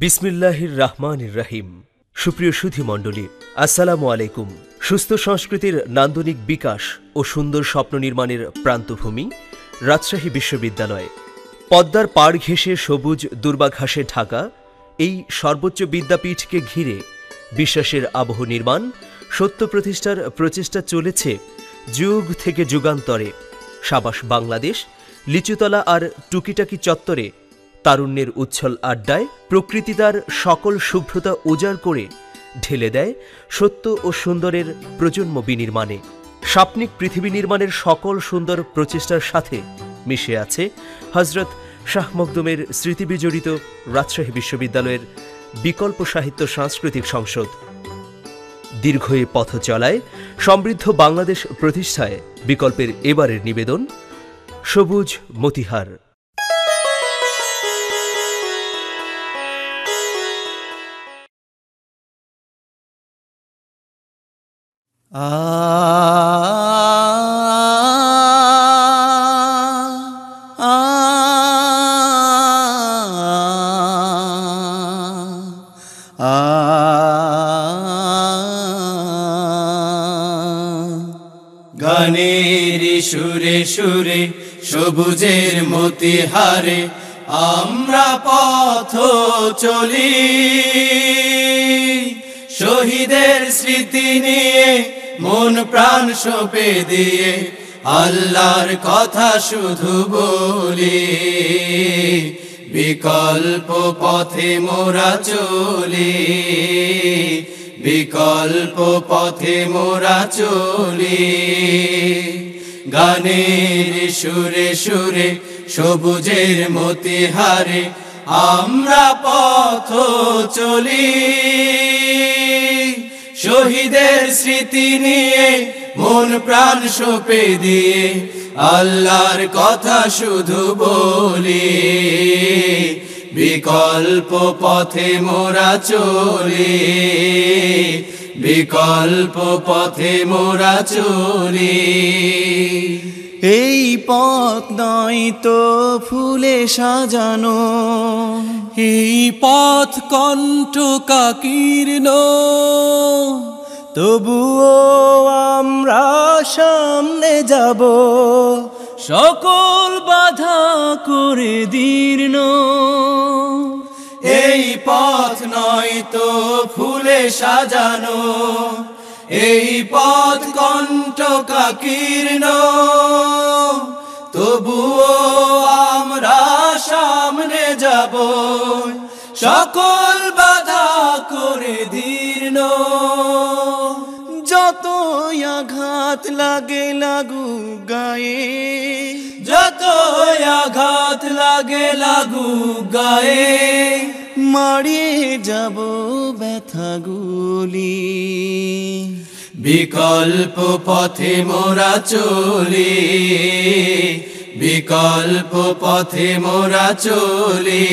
বিসমিল্লাহির রহমানির রাহিম। সুপ্রিয় সুধী মণ্ডলী আসসালামু আলাইকুম। সুস্থ সংস্কৃতির নান্দনিক বিকাশ ও সুন্দর স্বপ্ন নির্মাণের প্রান্তভূমি, রাজশাহী বিশ্ববিদ্যালয়। পদ্মার পাড় ঘেঁষে সবুজ দুর্বাঘাসে ঢাকা, এই সর্বোচ্চ বিদ্যাপীঠকে ঘিরে বিশ্বাসের আবহ নির্মাণ, সত্য প্রতিষ্ঠার প্রচেষ্টা চলেছে যুগ থেকে যুগান্তরে। সাবাস বাংলাদেশ, লিচুতলা আর টুকিটাকি চত্বরে তারুণ্যের উচ্ছল আড্ডায় প্রকৃতি তার সকল শুভ্রতা উজাড় করে ঢেলে দেয় সত্য ও সুন্দরের প্রজন্ম বিনির্মাণে। স্বাপ্নিক পৃথিবী নির্মাণের সকল সুন্দর প্রচেষ্টার সাথে মিশে আছে হজরত শাহ মখদুমের স্মৃতিবিজড়িত রাজশাহী বিশ্ববিদ্যালয়ের বিকল্প সাহিত্য সাংস্কৃতিক সংসদ। দীর্ঘ এ পথ চলায় সমৃদ্ধ বাংলাদেশ প্রতিষ্ঠায় বিকল্পের এবারের নিবেদন সবুজ মতিহার। গানের সুরে সুরে সবুজের মতিহারে আমরা পথ চলি। শহীদের স্মৃতি নিয়ে মন প্রাণ সপে দিয়ে আল্লাহর কথা শুধু বলি। বিকল্প পথে মোরা চলি। বিকল্প পথে মোরা চলি। গানের সুরে সুরে, সবুজের মতিহারে আমরা পথ চলি। শহীদের স্মৃতি নিয়ে মন প্রাণ সপে দিয়ে আল্লাহর কথা শুধু বলি। বিকল্প পথে মোরা চলি। বিকল্প পথে মোরা চলি। এই পথ নয় তো ফুলে সাজানো। এই পথ কণ্ঠ কাকীর্ণ তবুও আমরা সামনে যাব। সকল বাধা করে দীর্ণ। এই পথ নয় তো ফুলে সাজানো। এই পথ কণ্ঠ কাকীর্ণ তবুও আমরা সামনে যাব। সকল বাধা করে দীর্ণ। যত আঘাত লাগে লাগু গায়ে যত আঘাত লাগে লাগু গায়ে, মারিয়ে যাব ব্যথাগুলি বিকল্প পথে মোরা চলি বিকল্প পথে মোরা চলি।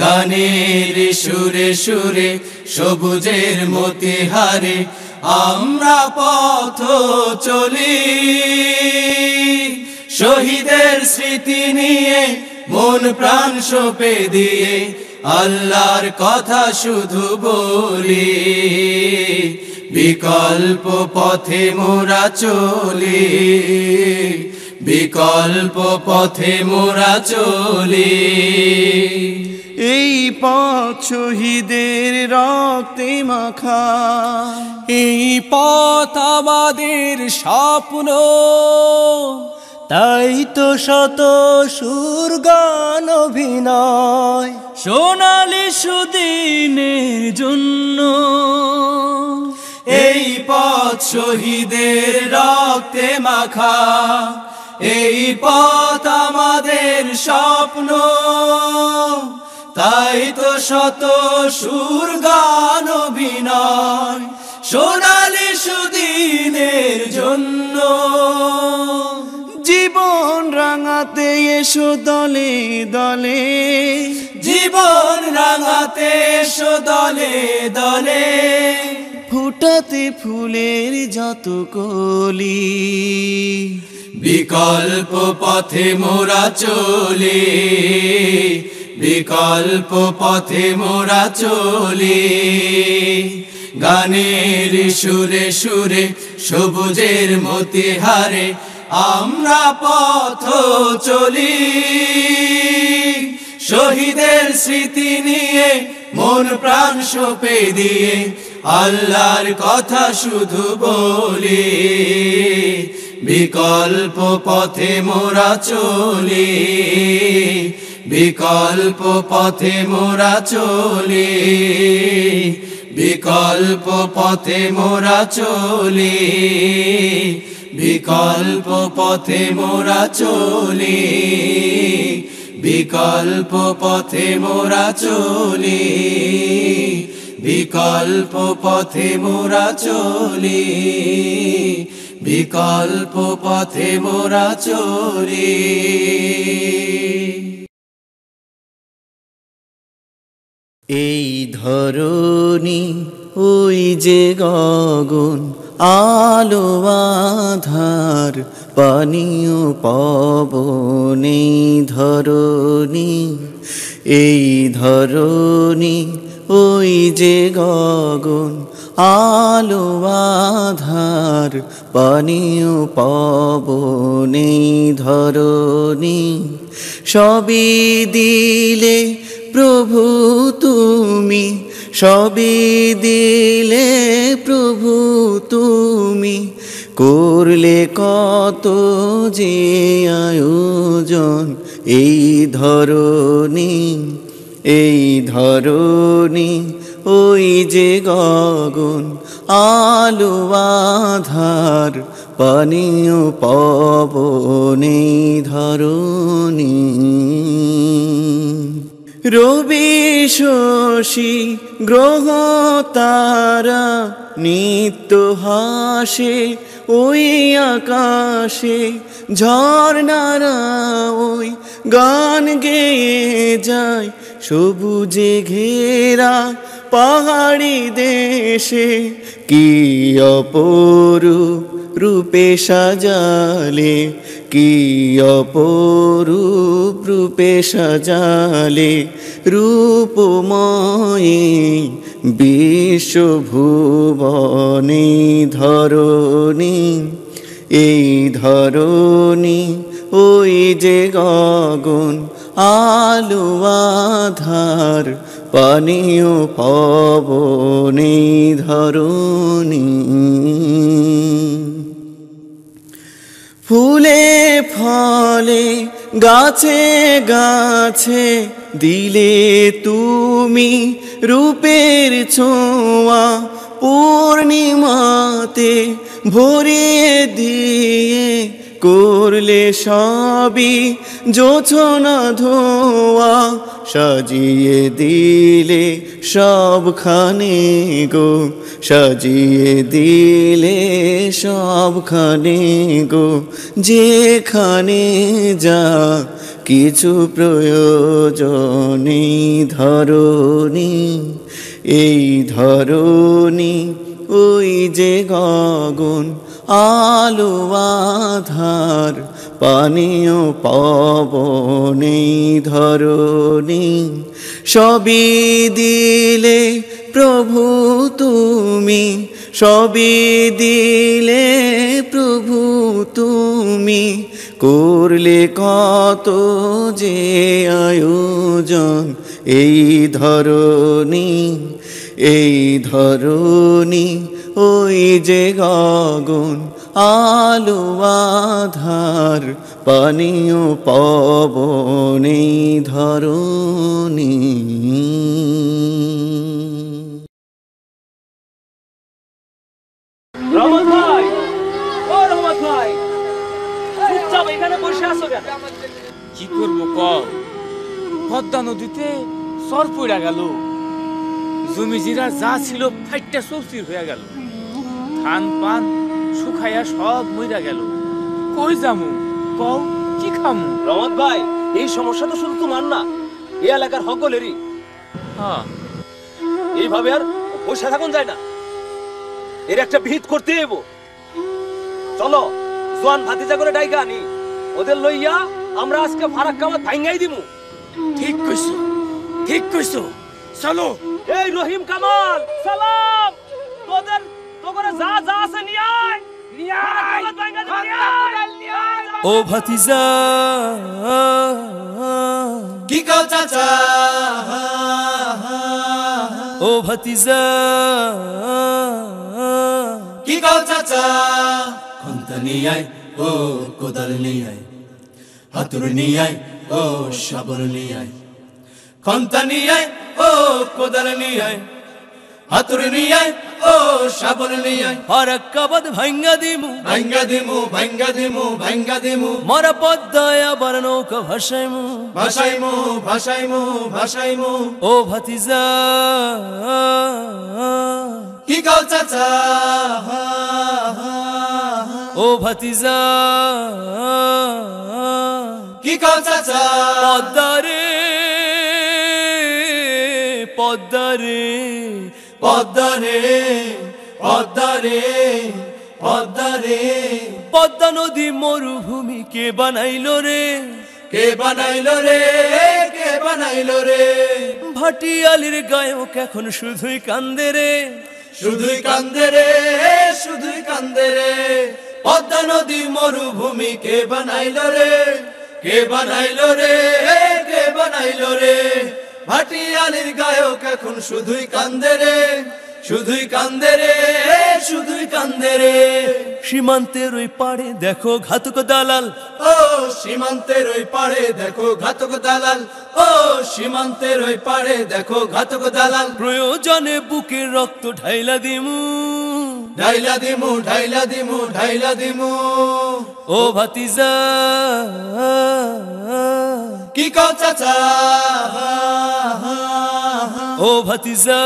গানের সুরে সুরে, সবুজের মতিহারে আমরা পথ চলি। শহীদের স্মৃতি নিয়ে মন প্রাণ সপে দিয়ে আল্লাহর কথা শুধু বলি। বিকল্প পথে মোরা চলি। বিকল্প পথে মোরা চলি। এই পথ শহীদের রক্তে মাখা। এই পথ আমাদের স্বপ্ন। তাই তো শত সুর গান অভিনয়। সোনালি সুদিনের জন্য। এই পথ শহীদের রক্তে মাখা। এই পথ আমাদের স্বপ্ন। তাই তো শত সুর গান অভিনয় সোনালি সুদিনের জন্য। জীবন রাঙাতে এসো দলে দলে। জীবন রাঙাতে এসো দলে দলে। ফুটাতে ফুলের যত কলি। বিকল্প পথে মোরা চলে, বিকল্প পথে মোরা চলে। গানের সুরে সুরে, সবুজের মতিহারে আমরা পথ চলি। শহীদের স্মৃতি নিয়ে মন প্রাণ সপে দিয়ে, আল্লাহর কথা শুধু বলি। বিকল্প পথে মোরা চলি, বিকল্প পথে মোরা চলি, বিকল্প পথে মোরা চলি, বিকল্প পথে মোরা চলি, বিকল্প পথে মোরা চলি, বিকল্প পথে মোরা চলি বিকল্প পথে মোরা চলি এই ধরণী ওই যে গগন, আলো আধার, পানীয় পবন, এই এই ধরণী ওই যে গগন আলো আধার পানীয় পবন ধরণী সবই দিলে প্রভু তুমি সবই দিলে প্রভু তুমি, করলে কত যে আয়োজন এই ধরণী এই ধরণী ওই যে গগন আলো আধার, পানীয় পবনে ধরণী। রবি শশী গ্রহ তারা নিত্য হাসে, ওই আকাশে ঝর্ণারা ওই গান গেয়ে যায়, সবুজে ঘেরা পাহাড়ি দেশে কি অপরূপ রূপে সাজালে? কি অপরূপ রূপে সাজালে? রূপময়ী বিশ্বভুবনে ধরণী, এই ধরণী ওই যে গগন আলো আধার পানীয় পবনে ধরণী। ফুলে ফলে গাছে গাছে দিলে তুমি রূপের ছোঁয়া পূর্ণিমাতে ভরিয়ে দিয়ে করলে সবই জোছনা ধোয়া সাজিয়ে দিলে সবখানে গো, সাজিয়ে দিলে সবখানে গো। যেখানে যা কিছু প্রয়োজনে ধরণী এই ধরণী ওই যে গগন আলো আধার পানীয় পাবনি ধরণী। সবই দিলে প্রভু তুমি সবই দিলে প্রভু তুমি করলে কত যে আয়োজন? এই ধরণী এই ধরণী ওই যে গগন আলো আধার, পানীয় পবনে ধরণী। রহমত ভাই ও রহমত ভাই চুপচাপ এখানে বসে আছো কেন কি করব ক পদ্মা নদীতে সর পড়া গেল। জমি জিরা যা ছিল ফাইটটা চৌচির হয়ে গেল। ধান পান শুকাইয়া সব মইরা গেল। কই যামু? কও কি খামু? রহমত ভাই এই সমস্যা তো শুধু তোমার না এই এলাকার সকলেরই। হ্যাঁ। এইভাবে আর বসে থাকুন যায় না। এর একটা ভিত করতে হইব। চলো জোয়ান ভাতিজা করে ডাইকা আনি। ওদের লইয়া আমরা আজকে ফারাক কামাত ভাঙ্গাই দিমু। ঠিক কইছো ঠিক কইছো। চলো। এই রহিম কামাল সালাম। তোদের তোদের যা যা আছে নিয়ে আয়। নিয়ে আয়। নিয়ে। ও ভাতিজা। কি কও চাচা? ও ভাতিজা। কি কও চাচা? খন্তা নিয়ে আয় ও কোদাল নিয়ে আয়। হাতুর নিয়ে আয় ও শাবল নিয়ে আয় খন্তা নিয়ে আয় ও কোদাল নিয়ে আয় হাতুর নিয়ে আয় ও শাবল নিয়ে আয় ফারাক্কাবাদ ভাঙ্গা দিমু। ভাঙ্গা দিমু ভাঙ্গা দিমু ভাঙ্গা দিমু। মরা পদ্মায় আবার নৌকা ভাসাইমু। ভাসাইমু ভাসাইমু ভাসাইমু। ও ভাতিজা। কি কও চাচা? ও ভাতিজা। কি পদ্মারে পদ্মারে। পদ্মারে পদ্মারে পদ্মারে। পদ্মা নদী মরুভূমি কে বানাইলো রে? কে বানাইলো রে? কে বানাইলো রে? ভাটিয়ালির গায়ক এখন শুধুই কান্দে রে। শুধুই কান্দে রে শুধুই কান্দে রে। পদ্মা নদী মরুভূমি কে বানাইলো রে? কে বানাইলো রে? কে বানাইলো রে? ভাটিয়ালির গায়ক এখন শুধুই কান্দে রে। শুধুই কান্দে রে, শুধুই কান্দে রে। সীমান্তের ওই পাড়ে দেখো ঘাতক দালাল। ও সীমান্তের ওই পাড়ে দেখো ঘাতক দালাল। ও সীমান্তের ওই পাড়ে দেখো ঘাতক দালাল। প্রয়োজনে বুকের রক্ত ঢাইলা দিমু। ঢাইলা দিমু ঢাইলা দিমু ঢাইলা দিমু। ও ভাতিজা। কি কও চাচা? ও ভাতিজা।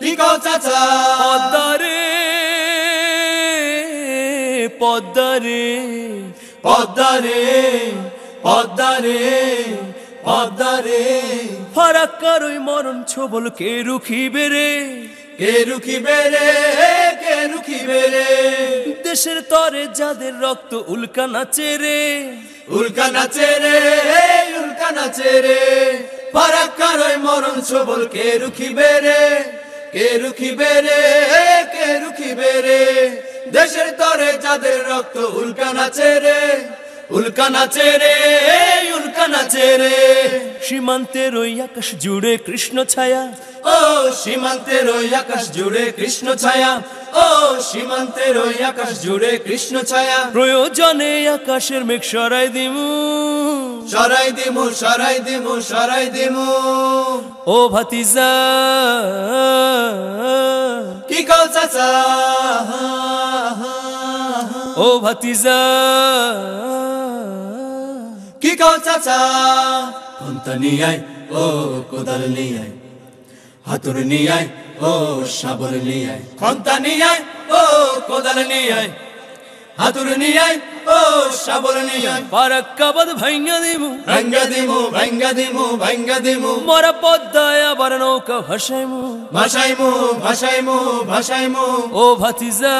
কি কও চাচা। পদ্মারে পদ্মারে। পদ্মারে পদ্মারে পদ্মারে। ফারাক্কার ওই মরণ ছবল কে রুখিবে রে? কে রুখিবে রে কে রুখিবে রে? দেশের তরে যাদের রক্ত উল্কা নাচে রে। উল্কা নাচে রে উল্কা নাচে রে। ওই মরণ সবল কে রুখিবে রে? কে রুখিবে রে, কে রুখিবে রে? দেশের তরে যাদের রক্ত উল্কা নাচে রে। উল্কা নাচে রে, উল্কা নাচে রে। সীমান্তের ওই আকাশ জুড়ে কৃষ্ণ ছায়া। ও সীমান্তের ওই আকাশ জুড়ে কৃষ্ণ ছায়া। ও সীমান্তের ওই আকাশ জুড়ে কৃষ্ণ ছায়া। প্রয়োজনে আকাশের মেঘ সরাই দিমু। সরাই দিমু সরাই দিমু সরাই দিমু। ও ভাতিজা। কি কও চাচা? ও ভাতিজা। কি কও চাচা? কোনটা নিয়ে আয়, ও কোদাল নিয়ে আয়। হাতুর নিয়ে আয়, ও শাবল নিয়ে আয়। খন্তা নিয়ে আয়, ও কোদাল নিয়ে আয়। হাতুর নিয়ে আয় ও শাবল নিয়ে আয় ফারাক্কাবাদ ভাঙ্গা দিমু। ভাঙ্গা দিমু ভাঙ্গা দিমু ভাঙ্গা দিমু। মরা পদ্মায় আবার নৌকা ভাসাইমু। ভাসাইমু ভাসাইমু ভাসাইমু। ও ভাতিজা।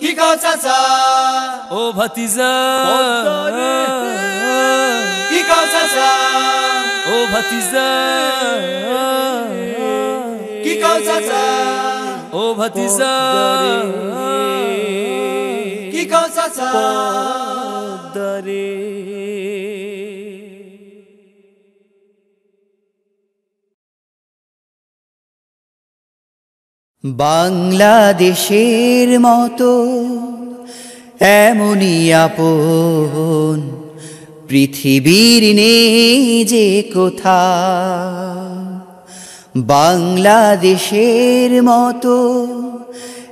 কি কও চাচা? ও ভাতিজা। কি কও চাচা? ও ভাতিজা। কি কও চাচা? ও ভাতিজা। কি দরে বাংলাদেশের মতো এমনই আপন পৃথিবীর নেই যে কোথা বাংলাদেশের মতো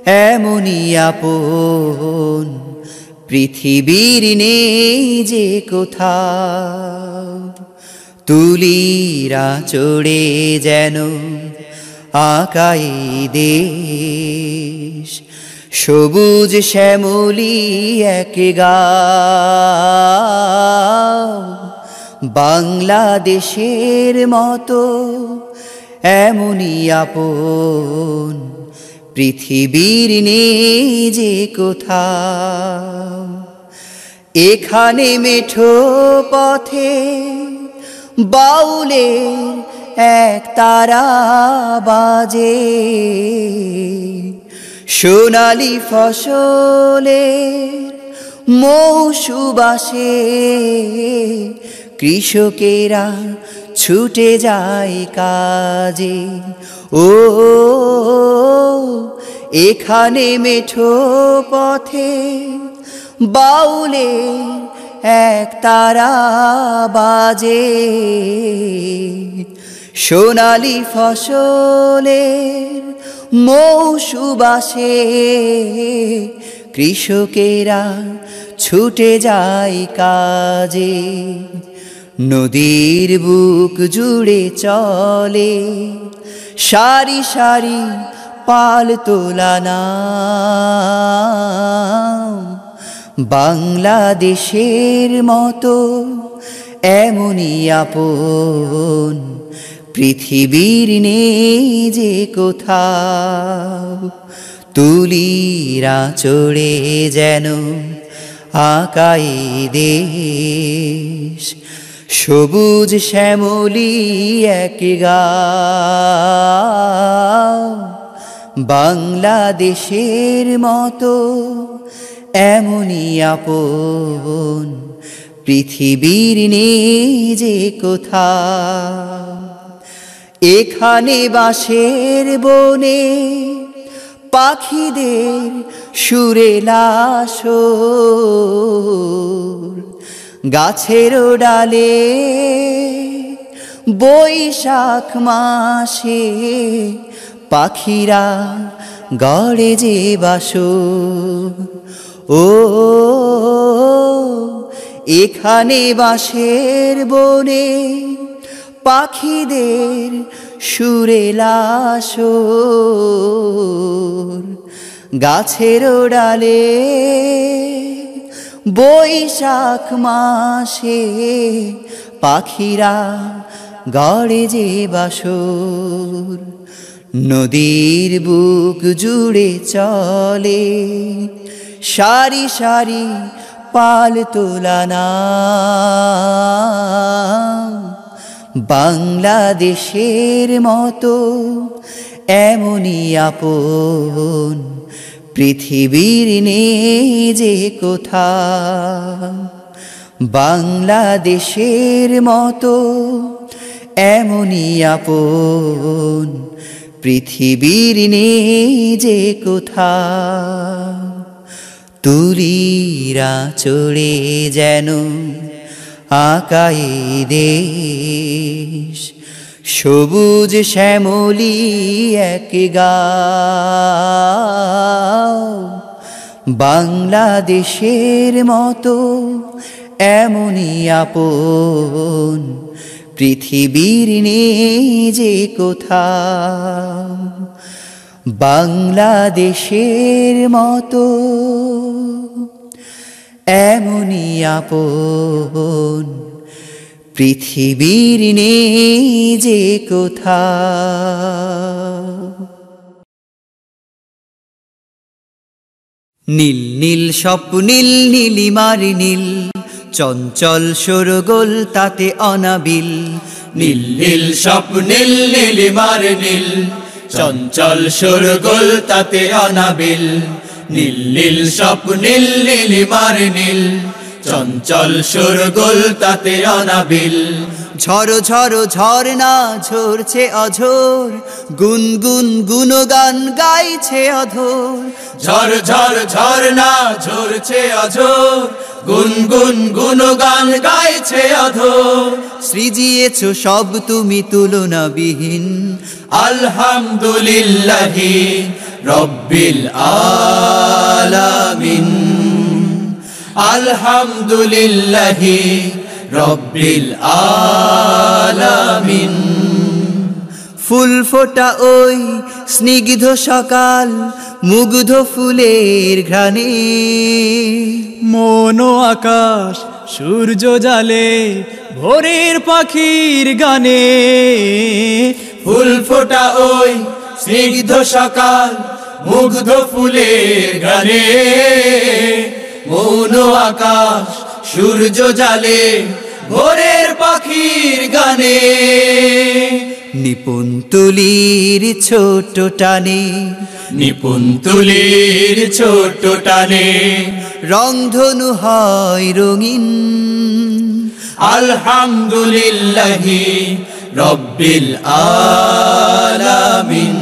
এমনই আপন, পৃথিবীর নেই যে কোথা তুলিরা চড়ে যেন আকাই দেশ, সবুজ শ্যামলি এক গাও। বাংলাদেশের মতো এমনই আপন। পৃথিবীর যে কোথাও। এখানে মেঠো পথে বাউলের এক তারা বাজে। সোনালি ফসলের মৌসুবাসে কৃষকেরা ছুটে যায় কাজে। ও, এখানে মেঠো পথে বাউলে এক তারা বাজে। সোনালি ফসলের মৌসুবাসে কৃষকেরা ছুটে যায় কাজে। নদীর বুক জুড়ে চলে, সারি সারি পাল তোলানা বাংলাদেশের মতো এমনই আপন, পৃথিবীর নেই যে কোথাও। তুলিরা চড়ে যেন আকাই দেশ সবুজ শ্যামলি এক গাও বাংলাদেশের মতো এমনই আপন, পৃথিবীর নেই যে কোথা এখানে বাঁশের বনে পাখিদের সুরে লাশ গাছের ডালে বৈশাখ মাসে পাখিরা গড়ে যে বাস ও, এখানে বাঁশের বনে পাখিদের সুরে লাশ গাছের ডালে বৈশাখ মাসে পাখিরা গড়ে যে বাসর। নদীর বুক জুড়ে চলে সারি সারি পাল তোলানা বাংলাদেশের মতো এমনই আপন পৃথিবীর যে কোথা বাংলাদেশের মতো এমনই আপন পৃথিবীর যে কোথা তুলিরা চড়ে যেন আকাই দেশ সবুজ শ্যামলি এক বাংলাদেশের মতো এমনই আপন, পৃথিবীর নেই যে কোথাও। বাংলাদেশের মতো এমনই আপন পৃথিবীর নেই যে কোথাও নীল নীল স্বপ্নীল, নীলিমার নীল, চঞ্চল সরগোল, তাতে অনাবিল। নীল নীল স্বপ্নীল, নীলিমার নীল, চঞ্চল সুরগোল, তাতে অনাবিল। নীল নীল স্বপ্নীল, নীলিমার নীল চঞ্চল সুরগোল তাতে অনাবিল। ঝড়ো ঝড়ো ঝরনা ঝরছে অঝোর গুনগুন গুনগান গাইছে অধোর। ঝর ঝর ঝরনা ঝরছে অঝোর গুনগুন গুনগান গাইছে অধোর। সৃজিয়েছ সব তুমি তুলনাবিহীন। আলহামদুলিল্লাহি রব্বিল আলামিন। আলহামদুলিল্লাহি রব্বিল আলামিন। ফুল ফোটা ওই স্নিগ্ধ সকাল মুগ্ধ ফুলের ঘ্রাণে। মন আকাশ সূর্য জালে ভোরের পাখির গানে। ফুল ফোটা ওই স্নিগ্ধ সকাল মুগ্ধ ফুলের গানে মৌন আকাশ সূর্য জালে ভোরের পাখির গানে। নিপুণ তুলির ছোট টানে নিপুণ তুলির ছোট টানে। রংধনু হয় রঙিন। আলহামদুলিল্লাহি রব্বিল আলামিন।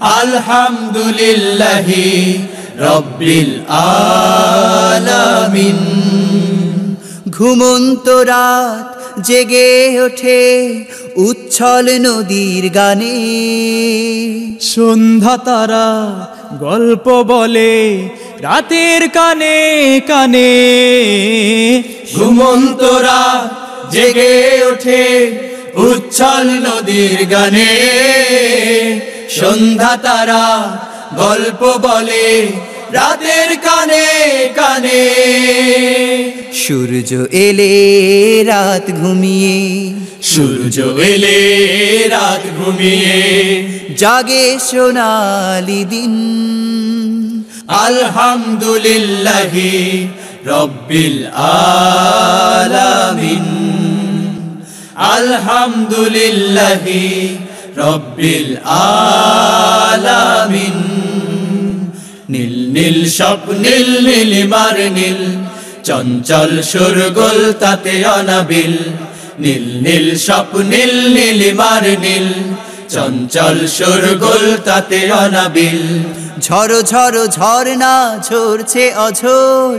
আলহামদুলিল্লাহি রব্বিল আলামিন। ঘুমন্ত রাত জেগে ওঠে উচ্ছল নদীর গানে। সন্ধ্যা তারা গল্প বলে রাতের কানে কানে। ঘুমন্তরা জেগে ওঠে উচ্ছল নদীর গানে। সন্ধ্যা তারা গল্প বলে রাতের কানে কানে। সূর্য এলে রাত ঘুমিয়ে সূর্য এলে রাত ঘুমিয়ে। জাগে সোনালি দিন। আলহামদুলিল্লাহি রব্বিল আলামিন। আলহামদুলিল্লাহি রব্বিল আলামিন। নীল নীল স্বপ্নীল নীলিমার নীল চঞ্চল সুরগোল তাতে অনাবিল। নীল নীল স্বপ্নীল নীলিমার নীল চঞ্চল সুরগোল তাতে অনাবিল। ঝড়ো ঝড়ো ঝর্ণা ঝরছে অঝোর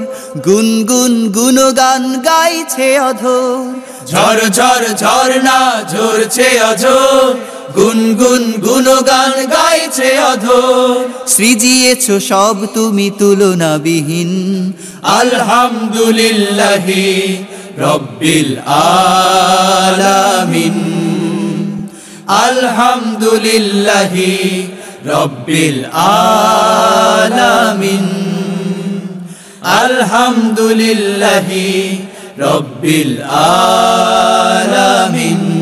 গুনগুন গুনগান গাইছে অধোর। ঝড় ঝড় ঝর্ণা ঝরছে অঝোর গুনগুন গুনগান গাইছে অধোর। সৃজিয়েছ সব তুমি তুলনাবিহীন। আলহামদুলিল্লাহি রব্বিল আলামিন। আলহামদুলিল্লাহি রব্বিল আলামিন। আলহামদুলিল্লাহি রব্বিল আলামিন।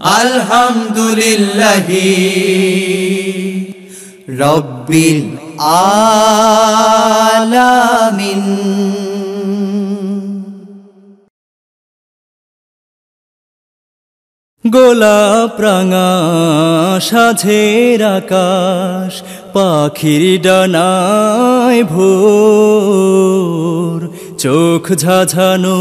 আলহামদুলিল্লাহি। রব্বিল আলামিন। গোলাপ রাঙা সাঝের আকাশ পাখির ডানায় ভোর চোখ ঝাঝানো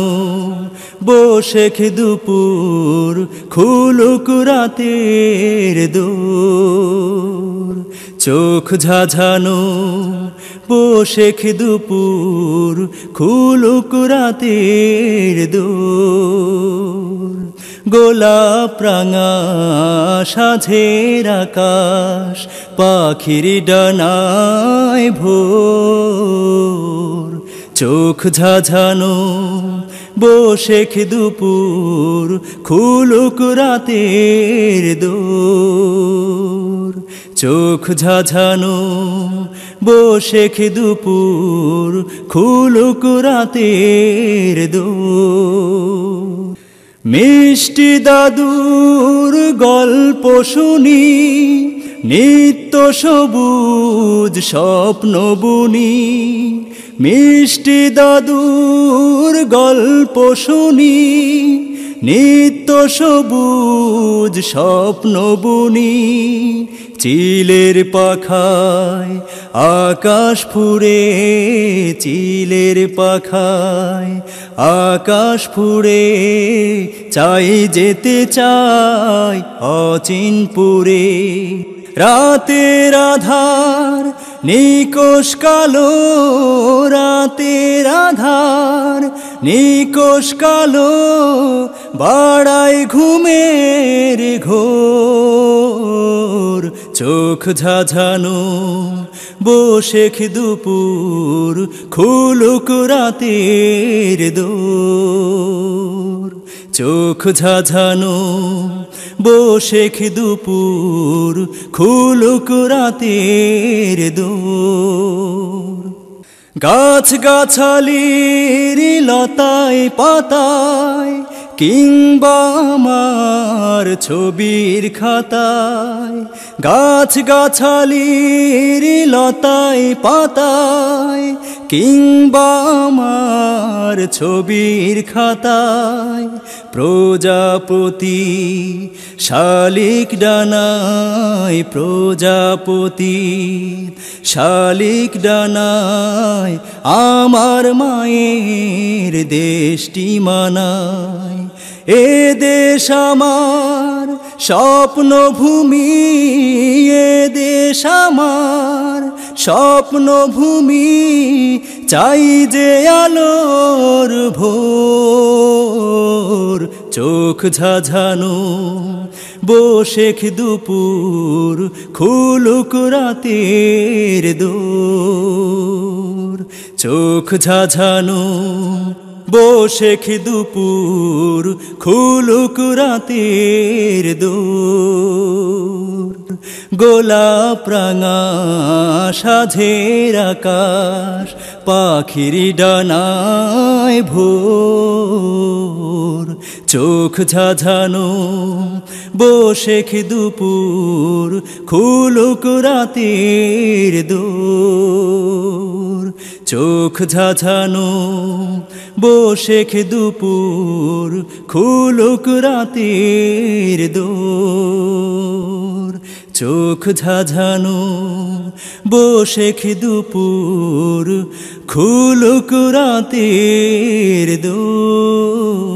বসেখ দুপুর, খুলুক রাতের দোর। চোখ ঝাঝানো বসেখ দুপুর, খুলুক রাতের দোর। গোলাপ রাঙা, সাঝের আকাশ, পাখির ডানায় ভোর। চোখ ঝাঝানো বসেখ দুপুর, খুলুক রাতের দোর। চোখ ঝাঝানো বসেখ দুপুর, খুলুক রাতের দোর। মিষ্টি দাদুর গল্প শুনি, নিত্য সবুজ স্বপ্ন বুনি মিষ্টি দাদুর গল্প শুনি, নিত্য সবুজ স্বপ্ন বুনি। চিলের পাখায় আকাশ ফুরে চিলের পাখায় আকাশ ফুরে চাই যেতে চাই অচিনপুরে। রাতের আধার নিকোষ কালো রাতের আধার, নিকোষ কালো বাড়ায় ঘুমের ঘোর। চোখ ঝাঝানো বসেখ দুপুর, খুলুক রাতের দোর। চোখ ঝাঝানো বসেখ দুপুর, খুলুক রাতের দোর। গাছ গাছালির লতায় পাতায়, কিংবা আমার ছবির খাতায় গাছ গাছালির লতায় পাতায় কিংবা আমার ছবির খাতায় প্রজাপতি শালিক ডানায় প্রজাপতি শালিক ডানায় আমার মায়ের দেশটি মানায় এ দেশ আমার স্বপ্ন ভূমি এ দেশ আমার স্বপ্ন ভূমি চাই যে আলোর ভোর, চোখ ঝাঝানো বসেখ দুপুর, খুলুক রাতের দোর, চোখ ঝাঝানো বসেখ দুপুর, খুলুক রাতের দোর। গোলাপ রাঙা, সাঝের আকাশ, পাখির ডানায় ভোর। চোখ ঝাঝানো বসেখ দুপুর, খুলুক রাতের দোর। চোখ ঝাঝানো বসেখ দুপুর খুলুক রাতের দোর। চোখ ঝাঝানো বসেখ দুপুর খুলুক রাতের দোর।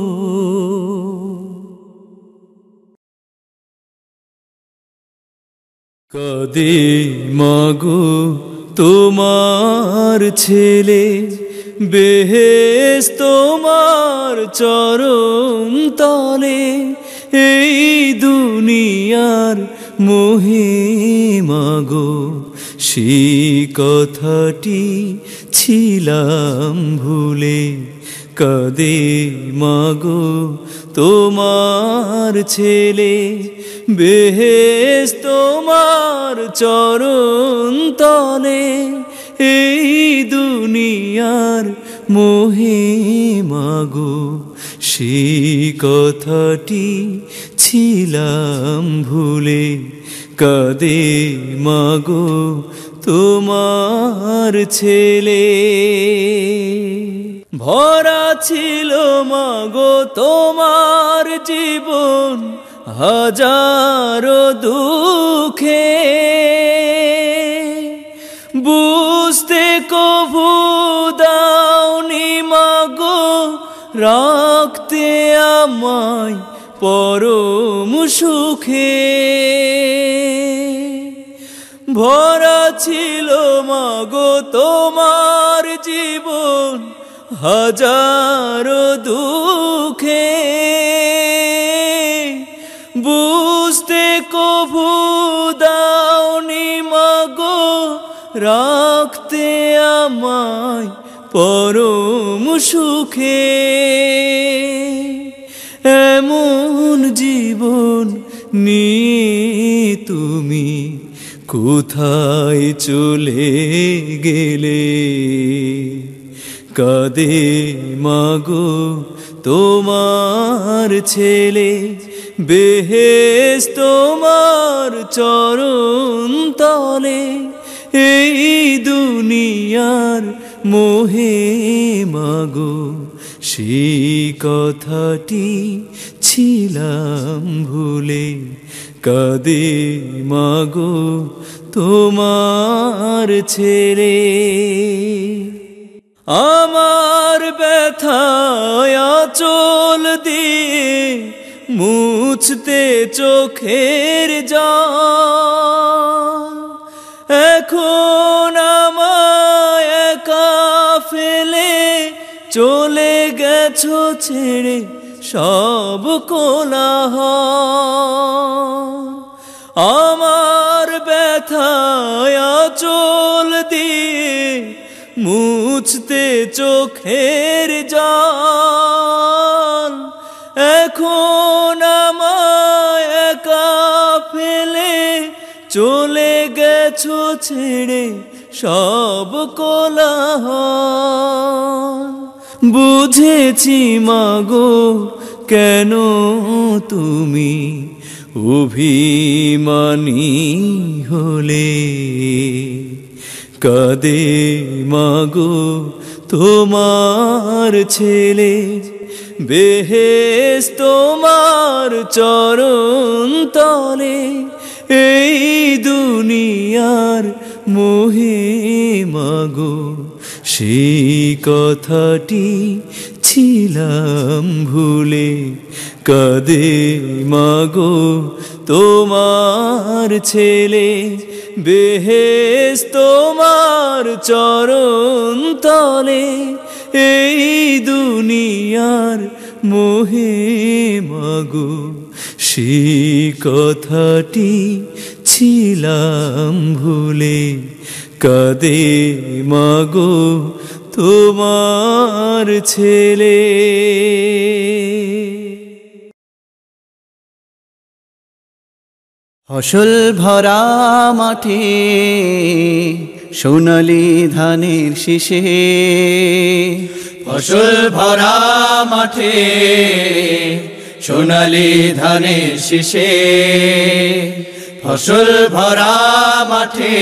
কদে মাগো তোমার ছেলে বেহেস তোমার চরম তলে, এই দুনিয়ার মোহে মাগো সেই কথাটি ছিলাম ভুলে। কদে মাগো তোমার ছেলে বেহেস তোমার চরণ তলে, এই দুনিয়ার মোহে মাগো। সেই কথাটি ছিলাম ভুলে, কাদে মাগো তোমার ছেলে। ভরা ছিল মাগো তোমার জীবন হাজারো দুঃখে বুঝতে কভু দাওনি মাগো, রাখতে আমায় পরম সুখে। ভরা ছিল মাগো তোমার জীবন, হাজারো দুঃখে রাখতে আমায় পরম সুখে। এমন জীবন নিয়ে তুমি কোথায় চলে গেলে? কাদে মাগো তোমার ছেলে বেহেস তোমার চরণ তলে। এই দুনিয়ার মোহে মাগো সেই কথাটি ছিলাম ভুলে কাদে মাগো তোমার ছেড়ে আমার ব্যথায় চল দিয়ে মুছতে চোখের জল। এখন আমায় একা ফেলে চলে গেছো ছেড়ে সব কোলাহ আমার ব্যথায় চল দিয়ে মুছতে চোখের জল গেছো ছেড়ে সব কোলাহ বুঝেছি মাগো, কেন তুমি অভিমানী হলে? কাদে মাগো তোমার ছেলে বেহেস তোমার চরণ তলে। এই দুনিয়ার মোহে মাগো সেই কথাটি ছিলাম ভুলে কাদে মাগো। তোমার ছেলে বেহেস তোমার চরণ তলে, এই দুনিয়ার মোহে মাগো। সেই কথাটি ছিলাম ভুলে। কাদে মাগো তোমার ছেলে। ফসল ভরা মাঠে সোনালি ধানের শীষে। ফসল ভরা মাঠে সোনালি ধানের শীষে ফসল ভরা মাঠে,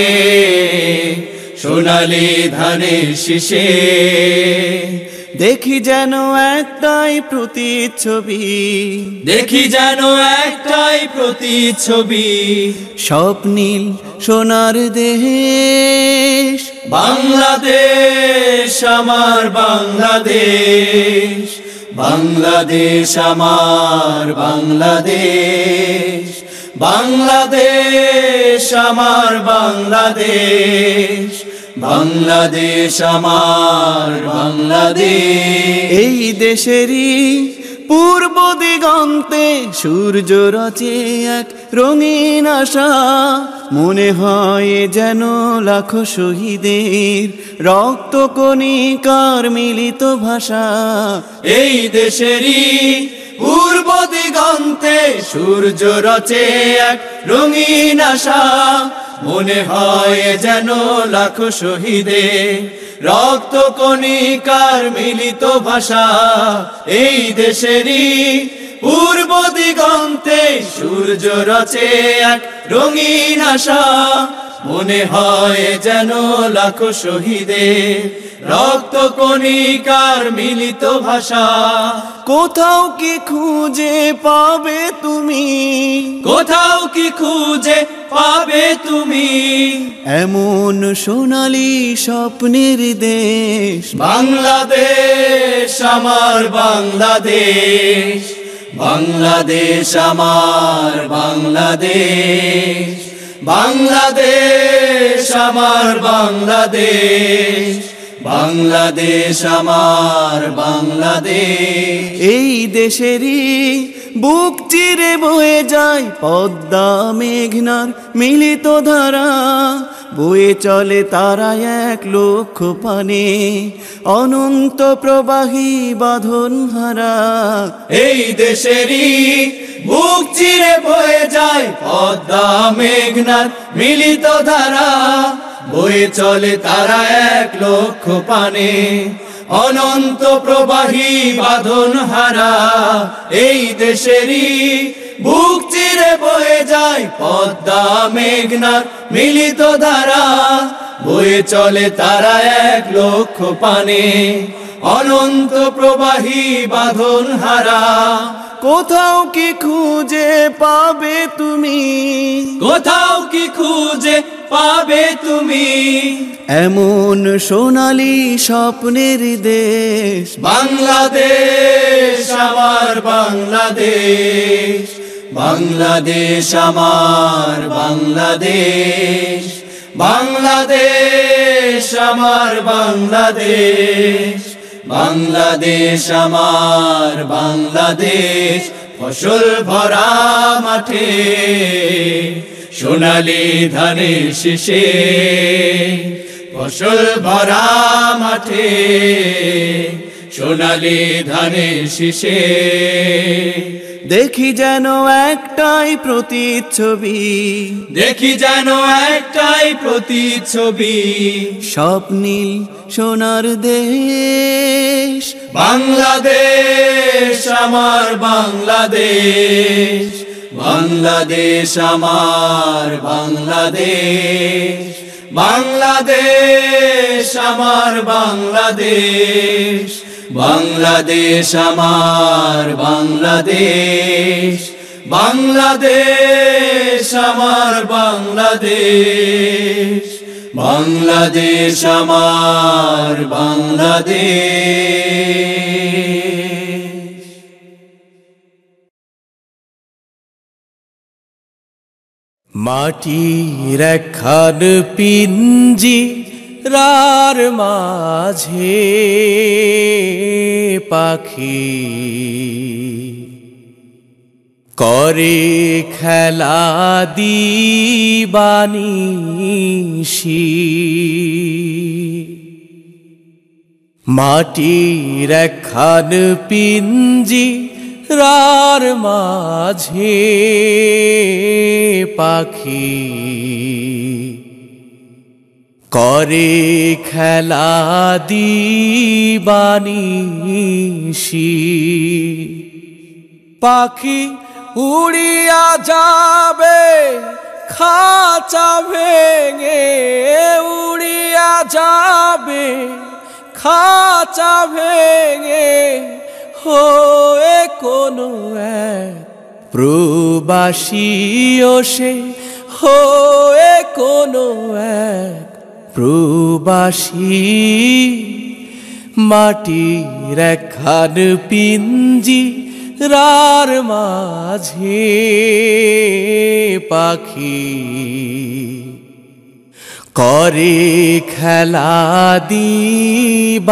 সোনালি ধানের শীষে দেখি যেন একটাই প্রতিচ্ছবি, দেখি যেন একটাই প্রতিচ্ছবি। স্বপ্নীল সোনার দেশ, বাংলাদেশ, আমার বাংলাদেশ। বাংলাদেশ আমার বাংলাদেশ। বাংলাদেশ আমার বাংলাদেশ। বাংলাদেশ আমার বাংলাদেশ। এই দেশেরই পূর্ব দিগন্তে সূর্য রচে এক রঙিন আশা। মনে হয় যেন লাখো শহীদের রক্ত কণিকার মিলিত ভাষা। এই দেশেরই পূর্ব দিগন্তে সূর্য রচে এক রঙিন আশা। মনে হয় যেন লাখো শহীদে রক্ত কণিকার মিলিত ভাষা এই দেশেরই পূর্ব দিগন্তে সূর্য রচে এক রঙিন আশা। মনে হয় যেন লাখো শহীদে রক্ত কণিকার মিলিত ভাষা। কোথাও কি খুঁজে পাবে তুমি? কোথাও কি খুঁজে পাবে তুমি? এমন সোনালি স্বপ্নের দেশ। বাংলাদেশ আমার বাংলাদেশ। বাংলাদেশ আমার বাংলাদেশ। বাংলাদেশ আমার বাংলাদেশ। বাংলাদেশ আমার বাংলাদেশ। এই দেশেরই বুক চিরে বয়ে যায় পদ্মা মেঘনার মিলিত ধারা। বয়ে চলে তারা এক লক্ষ পানে অনন্ত প্রবাহী বাঁধন হারা এই দেশেরই বুক চিরে বয়ে যায় পদ্মা মেঘনার মিলিত ধারা। বয়ে চলে তারা এক লক্ষ পানে। অনন্ত প্রবাহী বাঁধন হারা এই দেশেরই। বুক চিরে বয়ে যায় পদ্মা মেঘনার মিলিত ধারা। বয়ে চলে তারা এক লক্ষ পানে। অনন্ত প্রবাহী বাঁধন হারা। কোথাও কি খুঁজে পাবে তুমি? কোথাও কি খুঁজে পাবে তুমি? এমন সোনালি স্বপ্নের দেশ। বাংলাদেশ আমার বাংলাদেশ। বাংলাদেশ আমার বাংলাদেশ। বাংলাদেশ আমার বাংলাদেশ। বাংলাদেশ আমার, বাংলাদেশ ফসল ভরা মাঠে। সোনালি ধানে শীষে ফসল ভরা মাঠে। সোনালি ধানে শীষে দেখি যেন একটাই প্রতিচ্ছবি। দেখি যেন একটাই প্রতিচ্ছবি। স্বপ্নীল সোনার দেশ। বাংলাদেশ আমার বাংলাদেশ। বাংলাদেশ আমার বাংলাদেশ। বাংলাদেশ আমার বাংলাদেশ। বাংলাদেশ আমার বাংলাদেশ বাংলাদেশ আমার বাংলাদেশ বাংলাদেশ আমার বাংলাদেশ। মাটির একখান পিঞ্জি রার মাঝে পাখি করে খেলা দিবানিসি মাটির একখান পিঞ্জি রার মাঝে পাখি করে খেলা দিবানিসি পাখি উড়িয়া যাবে, খাঁচা ভেঙে উড়িয়া যাবে, খাঁচা ভেঙে হয়ে কোনো প্রবাসী ও সে হয়ে কোনো এক প্রবাসী মাটির একখান পিঞ্জি রার মাঝে পাখি করে খেলা দিবানিসি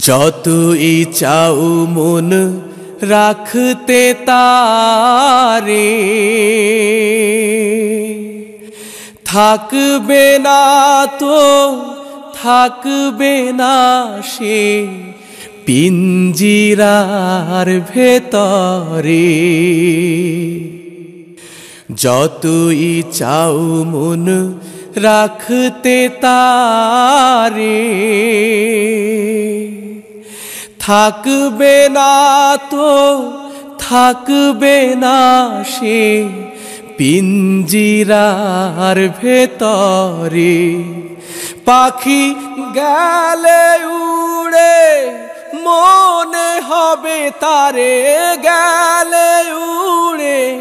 যতই চাও মন রাখতে তারে। থাকবে না তো থাকবে না সে পিঞ্জিরার ভেতরে। যতই চাও মন রাখতে তারে। থাকবে না তো, থাকবে না সে পিঞ্জিরার ভেতরে। পাখি গেলে উড়ে, মনে হবে তারে গেলে উড়ে,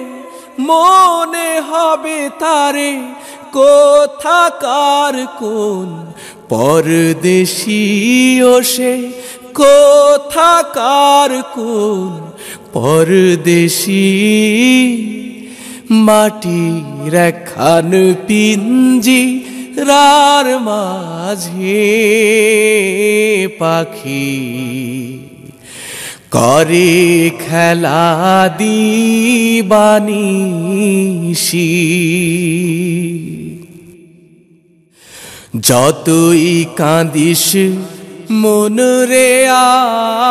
মনে হবে তারে কোথাকার কোন পরদেশি ও সে কোথাকার কোন পরদেশি? মাটির একখান পিঞ্জি রার মাঝে পাখি করে খেলা দিবানিসি যতই কাঁদিস মন রে আমার।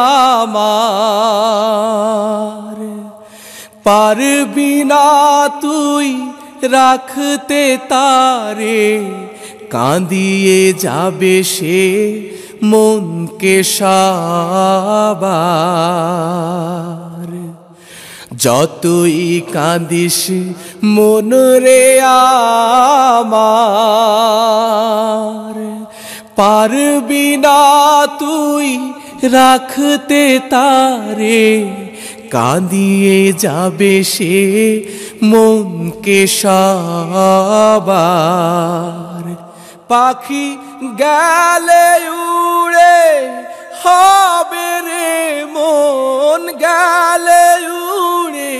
পারবি না তুই রাখতে তারে, কাঁদিয়ে যাবে সে মনকে সাবার। যতই কাঁদিস মন রে আমার। পারবি না তুই রাখতে তারে, কাঁদিয়ে যাবে সে মনকে সাবার। পাখি গেলে উড়ে হবে রে, মন গেলে উড়ে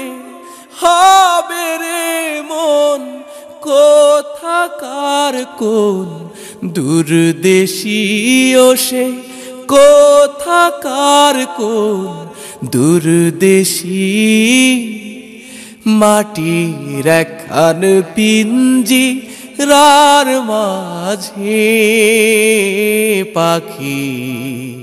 হবে রে, মন কোথাকার কোন দূরদেশী ও সে? কোথাকার কোন দূরদেশী? মাটির একখান পিঞ্জি রার মাঝে পাখি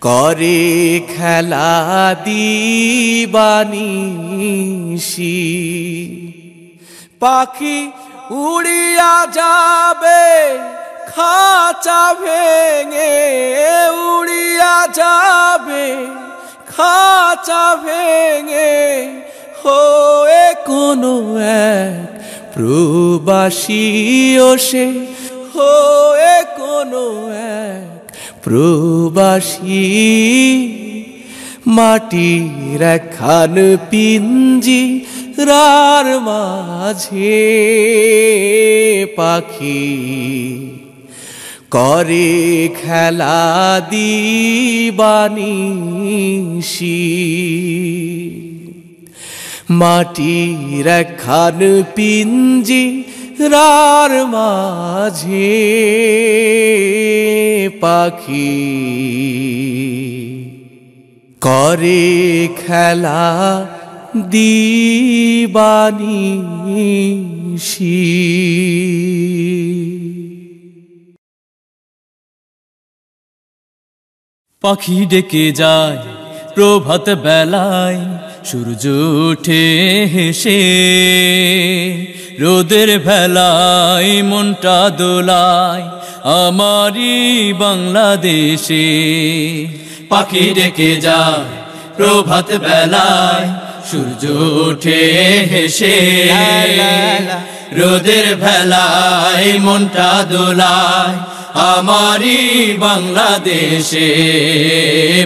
করে খেলা দিবানিসি পাখি উড়িয়া যাবে, খাঁচা ভেঙে উড়িয়া যাবে, খাঁচা ভেঙে হয়ে কোনো এক প্রবাসী ও সে, হয়ে কোনো এক প্রবাসী মাটির একখান পিঞ্জি রার মাঝে পাখি করে খেলা দিবানিসি মাটির একখান পিঞ্জি রার মাঝে পাখি করে খেলা দিবানিসি পাখি ডেকে যায় প্রভাত বেলায়, সূর্য উঠে হেসে। রোদের ভেলায় মনটা দোলায় আমারই বাংলাদেশে। পাখি ডেকে যায় প্রভাত বেলায় সূর্য উঠে হেসে, রোদের ভেলায় মনটা দোলায়, আমারই বাংলাদেশে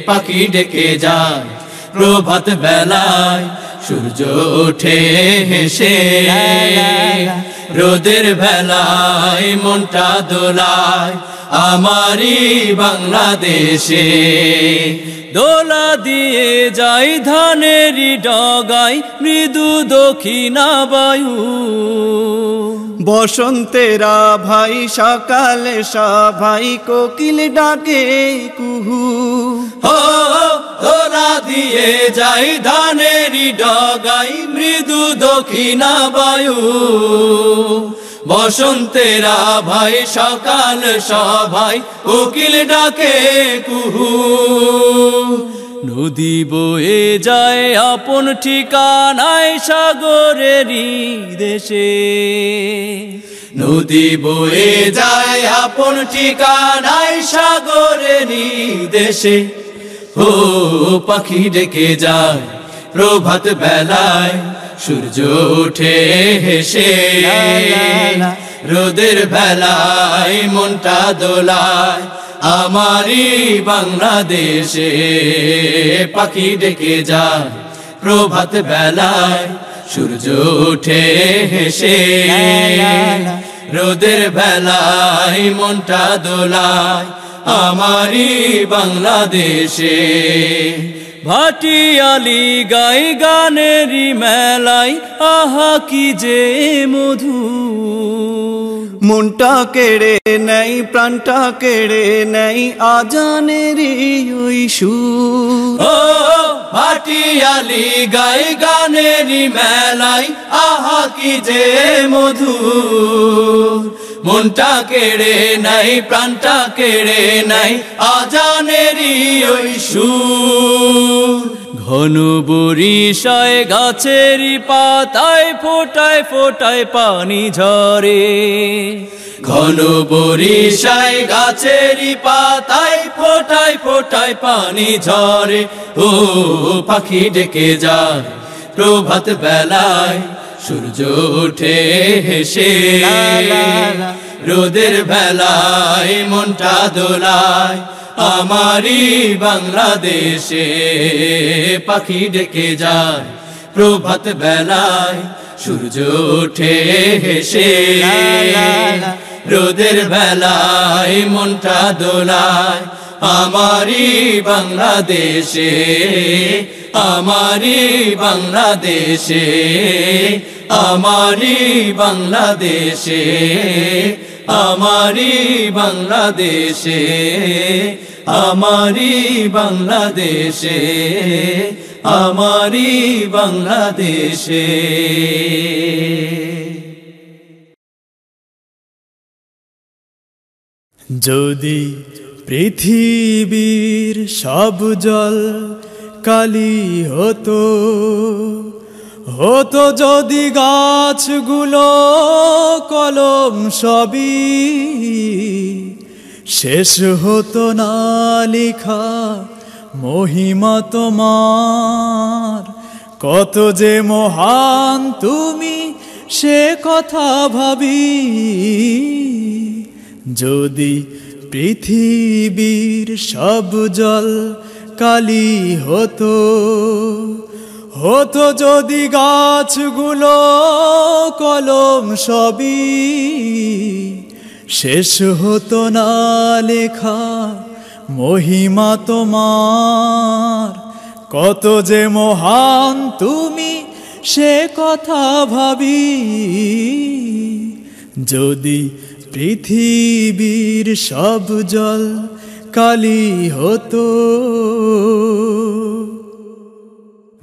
পাখি ডেকে যায়, প্রভাত বেলায় সূর্য ওঠে হেসে, রোদের ভেলায় মনটা দোলায় আমারই বাংলাদেশে। দোলা দিয়ে যাই ধানেরই ডগাই মৃদু দক্ষিণা বায়ু। বসন্তেরা ভাই, সকালে সভাই, কোকিল ডাকে কুহু। ও দোলা দিয়ে যাই ধানেরই ডগাই মৃদু দক্ষিণা বায়ু। বসন্তেরা ভাই, সকাল সভাই উকিল ডাকে, কুহু। নদী বয়ে যায় আপন ঠিকানায় সাগরেরই দেশে। নদী বয়ে যায় আপন ঠিকানায় সাগরেরই দেশে। ও পাখি ডেকে যায় প্রভাত বেলায় সূর্য উঠে হেসে রোদের বেলায় মনটা দোলায় আমারই বাংলাদেশে পাখি ডেকে যায় প্রভাত বেলায়। সূর্য উঠে হেসে রোদের বেলায় মনটা দোলায় আমারই বাংলাদেশে ভাটিয়ালি গাই গানেরই মেলাই আহা কি যে মধু মনটা কেড়ে নেই প্রাণটা কেড়ে নেই আজানের ওই সুর। ও ভাটিয়ালি গাই গানেরই মেলাই আহা কি যে মধু মনটা কেড়ে নাই প্রাণটা কেড়ে নাই আজানেরই ওই সুর। ঘন বরিশায় গাছেরই পাতায়, ফোটায় ফোটায় পানি ঝরে। ঘন বরিশায় গাছেরই পাতায়, ফোটায় ফোটায় পানি ঝরে। ও, পাখি ডেকে যায় প্রভাত বেলায়। সূর্য উঠে হেসে রোদের বেলায় মনটা দোলায় আমারই বাংলাদেশে পাখি ডেকে যায় প্রভাত বেলায় সূর্য উঠে হেসে রোদের বেলায় মনটা দোলায় আমারই বাংলাদেশে আমারই বাংলাদেশে আমারই বাংলাদেশে আমারই বাংলাদেশে আমারই বাংলাদেশে আমারই বাংলাদেশে। যদি পৃথিবীর সব জল কালি হতো হতো যদি গাছগুলো কলম সবই, শেষ হতো না লেখা মহিমা তোমার। কত যে মহান তুমি সে কথা ভাবি, যদি পৃথিবীর সব জল কালি হতো হতো যদি গাছগুলো কলম সবই, শেষ হতো না লেখা মহিমা তোমার। কত যে মহান তুমি, সে কথা ভাবি। যদি পৃথিবীর সব জল কালি হতো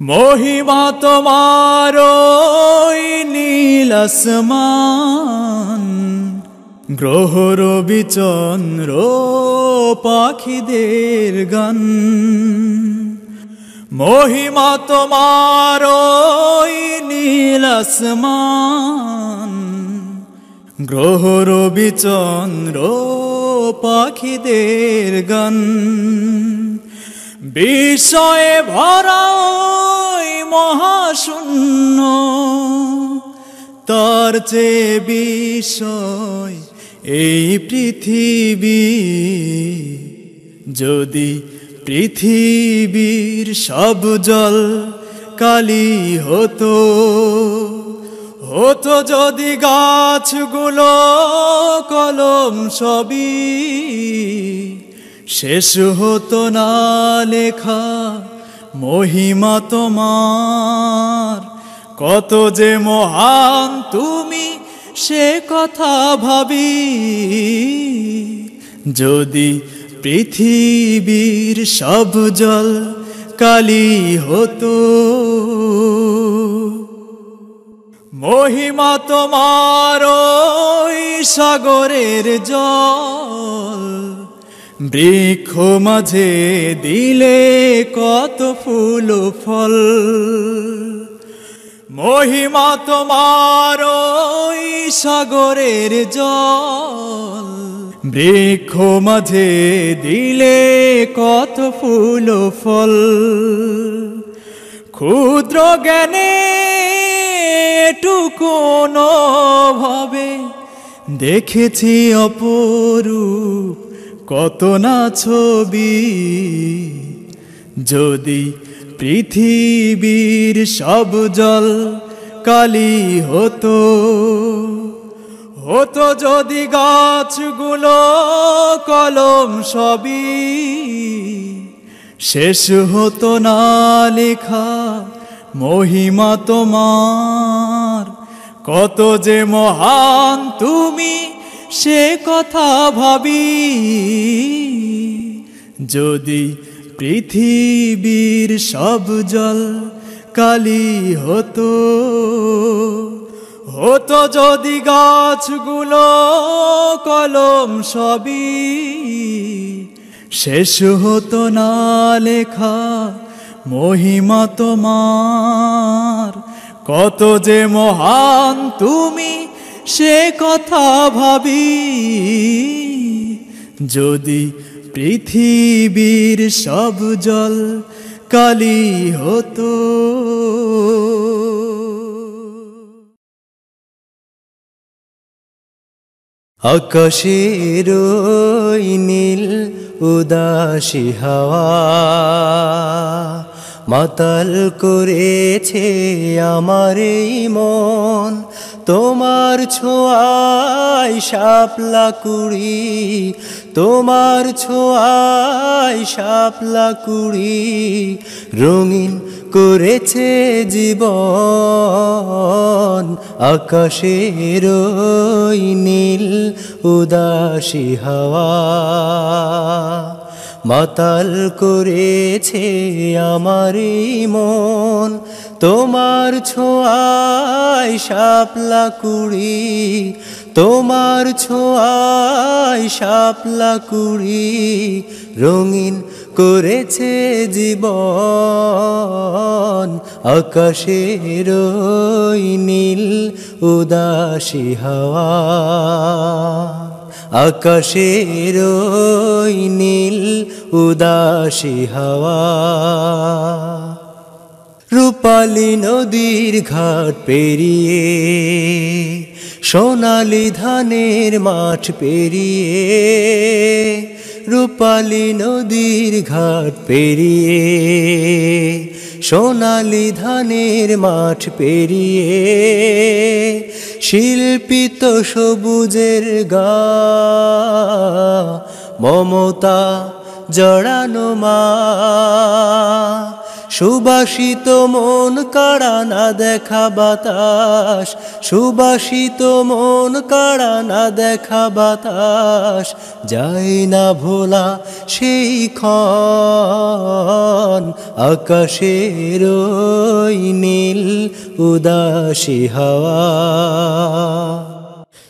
মহিমা তোমার ওই নীল আসমান। গ্রহ রবি পাখিদের গান। মহিমা তোমার ওই নীল আসমান। গ্রহ রবি চন্দ্র পাখিদের গান। বিষয়ে ভরা ওই মহাশূন্য। তার চেয়ে বিষয় এই পৃথিবী। যদি পৃথিবীর সব জল কালি হতো হতো যদি গাছগুলো কলম সবই, শেষ হতো না লেখা মহিমা তোমার। কত যে মহান তুমি, সে কথা ভাবি। যদি পৃথিবীর সব জল কালি হতো। মহিমা তোমার সাগরের জল। বৃক্ষ মাঝে দিলে কত ফুল ফল। মহিমা তোমার সাগরের জল। বৃক্ষ মাঝে দিলে কত ফুল ফল। ক্ষুদ্র জ্ঞানে টুকুন ভাবে দেখেছি অপরূপ কত না ছবি? যদি পৃথিবীর সব জল কালি হতো হতো যদি গাছগুলো কলম সবই, শেষ হতো না লেখা মহিমা তোমার। কত যে মহান তুমি সে কথা ভাবি। যদি পৃথিবীর সব জল কালি হতো হতো যদি গাছগুলো কলম সবই, শেষ হতো না লেখা মহিমা তোমার। কত যে মহান তুমি সে কথা ভাবি। যদি পৃথিবীর সব জল কালি হতো। আকাশের নীল, উদাসী হাওয়া মাতাল করেছে আমার মন। তোমার ছোঁয়ায় শাপলা কুড়ি, তোমার ছোঁয়ায় শাপলা কুড়ি রঙিন করেছে জীবন, আকাশের নীল উদাসী হাওয়া। মাতাল করেছে আমার মন তোমার ছোঁয়ায় শাপলা কুড়ি, তোমার ছোঁয়ায় শাপলা কুড়ি রঙিন করেছে জীবন, আকাশের নীল উদাসী হাওয়া। আকাশের নীল উদাসী হাওয়া। রূপালী নদীর ঘাট পেরিয়ে, সোনালি ধানের মাঠ পেরিয়ে, রূপালী নদীর ঘাট পেরিয়ে, সোনালি ধানের মাঠ পেরিয়ে, শিল্পিত সবুজের গা, মমতা জড়ানো মা। সুবাসিত মন কাড়া না দেখা বাতাস, সুবাসিত মন কাড়া না দেখা বাতাস, যাই না ভোলা সেই ক্ষণ, আকাশের নীল উদাসী হাওয়া।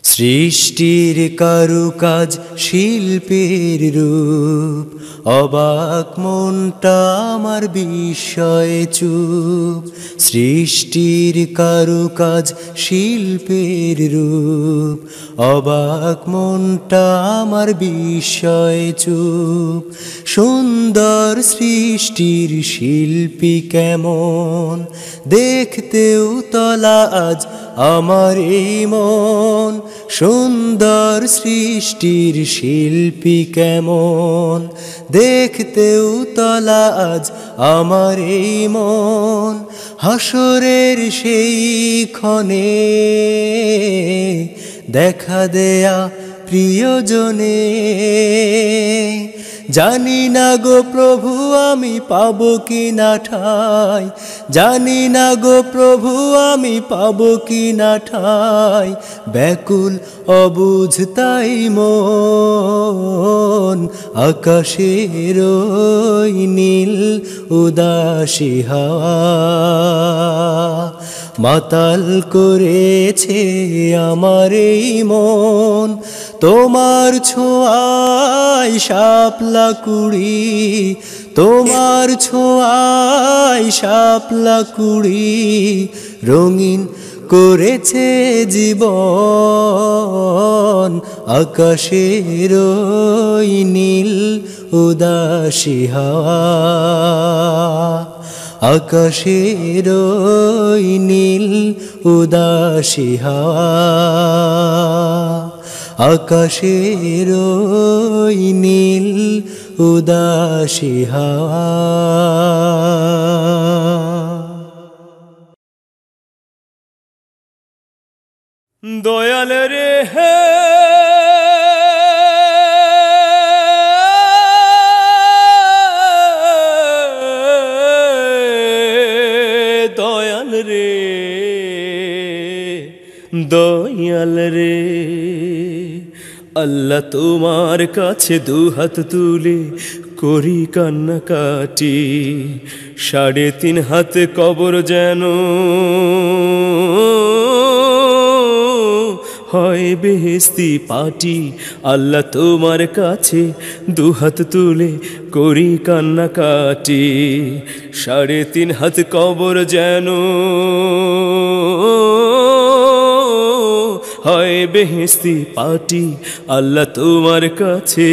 সৃষ্টির কারুকাজ শিল্পের রূপ অবাক মনটা আমার বিস্ময়ে চুপ। সৃষ্টির কারুকাজ শিল্পের রূপ। অবাক মনটা আমার বিস্ময়ে চুপ। সুন্দর সৃষ্টির শিল্পী কেমন? দেখতেও তলা আজ আমার এই মন। সুন্দর সৃষ্টির শিল্পী কেমন? দেখতেও উতলা আজ আমার এই মন। হাসরের সেই ক্ষণে দেখা দেয়া প্রিয়জনে। জানি না গো প্রভু, আমি পাব কি না ঠাই? জানি না গো প্রভু, আমি পাব কি না ঠাই? ব্যাকুল অবুঝ তাই মন, আকাশের নীল উদাসী হাওয়া। মাতাল করেছে আমার এই মন তোমার ছোঁয়ায় শাপলা কুড়ি, তোমার ছোঁয়ায় শাপলা কুড়ি রঙিন করেছে জীবন, আকাশের নীল উদাসী হাওয়া। আকাশের নীল উদাসী হাওয়া। আকাশের নীল উদাসী দয়াল রে হে। দয়াল রে দয়াল রে। আল্লাহ তোমার কাছে দু হাত তুলে করি কান্নাকাটি। সাড়ে তিন হাত কবর যেন হয় বেহেস্তি পাটি। আল্লাহ তোমার কাছে দুহাত তুলে করি কান্নাকাটি। সাড়ে তিন হাত কবর যেন হয় বেহেস্তি পাটি, আল্লাহ তোমার কাছে।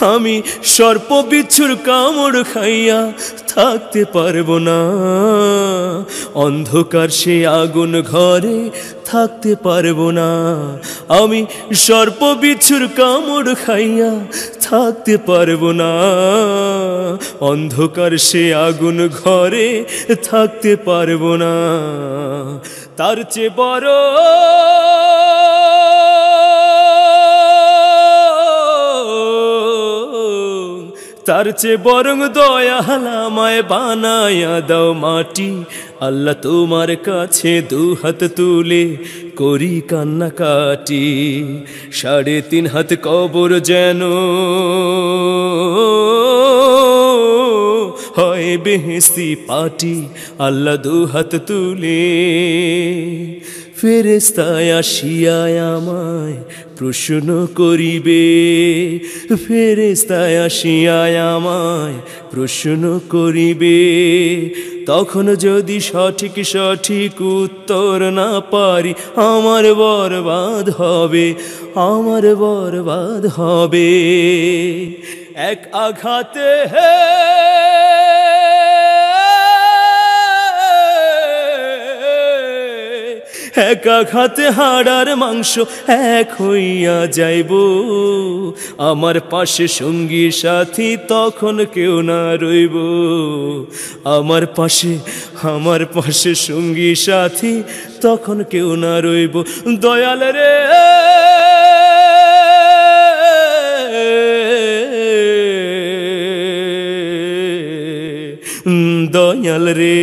আমি সর্প বিচ্ছুর কামড় খাইয়া থাকতে পারব না। অন্ধকার সে আগুন ঘরে থাকতে পারব না। আমি সর্প বিচ্ছুর কামড় খাইয়া থাকতে পারব না। অন্ধকার সে আগুন ঘরে থাকতে পারব না। তার চেয়ে বড় তার চেয়ে বরং দয়া হালামায় বানায়া দাও মাটি। আল্লাহ তোমার কাছে দু হাত তুলে করি কান্নাকাটি। সাড়ে তিন হাত কবর যেন হয় বেহেস্তি পাটি। আল্লাহ দু হাত তুলে ফেরেস্তায় আসিয়ায় আমায় প্রশ্ন করিবে। ফেরেস্তায় আসিয়ায় আমায় প্রশ্ন করিবে। তখন যদি সঠিক সঠিক উত্তর না পারি, আমার বরবাদ হবে, আমার বরবাদ হবে। এক আঘাতে হে এক খাতে হাড়ার মাংস এক হইয়া যাইব। আমার পাশে সঙ্গী সাথী তখন কেউ না রইব। আমার পাশে আমার পাশে সঙ্গী সাথী তখন কেউ না রইব। দয়াল রে! দয়াল রে।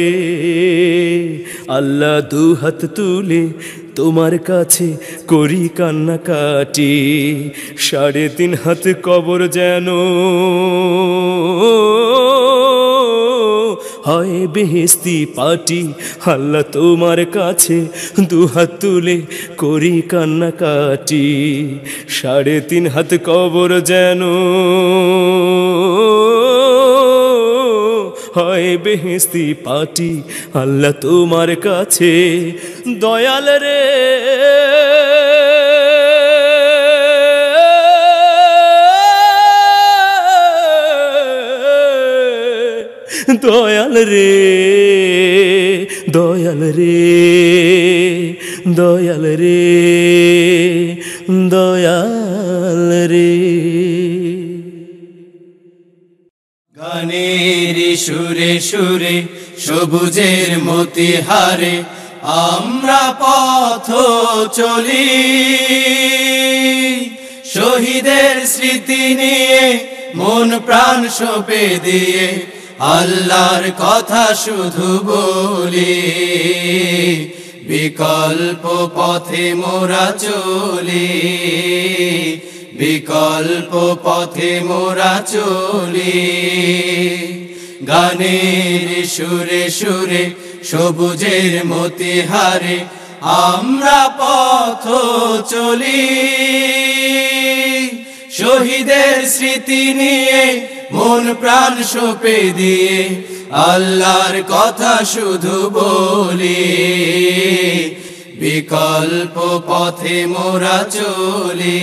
আল্লাহ দু হাত তুলে তোমার কাছে করি কান্না কাটি সাড়ে তিন হাত কবর যেন হয় বেহেস্তি পাটি। আল্লাহ তোমার কাছে দু হাত তুলে করি কান্না কাটি সাড়ে তিন হাত কবর যেন হয় বেহেস্তি পাটি, আল্লাহ তোমার কাছে দয়াল রে। দয়াল রে দয়াল রে দয়াল রে, দয়াল সুরে সুরে, সবুজের মতিহারে আমরা পথ চলি। শহীদের স্মৃতি নিয়ে মন প্রাণ সপে দিয়ে, আল্লাহর কথা শুধু বলি। বিকল্প পথে মোরা চলি, বিকল্প পথে মোরা চলি। গানের সুরে সুরে সবুজের মতিহারে আমরা পথ চলি। শহীদের স্মৃতি নিয়ে মন প্রাণ সপে দিয়ে আল্লাহর কথা শুধু বলি। বিকল্প পথে মোরা চলি।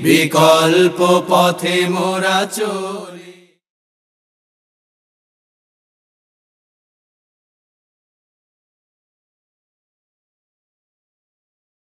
বিকল্প পথে মোরা চলি।